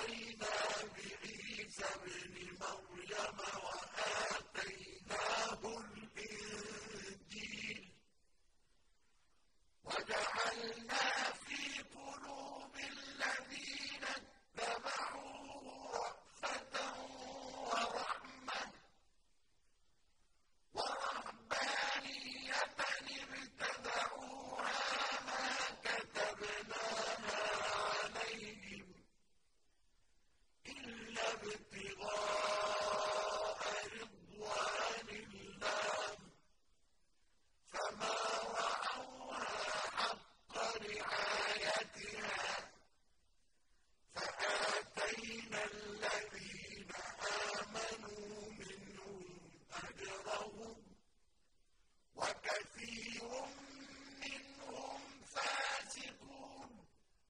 وَأَوْحَيْنَا بِعِيسَى ابْنِ ابتغاء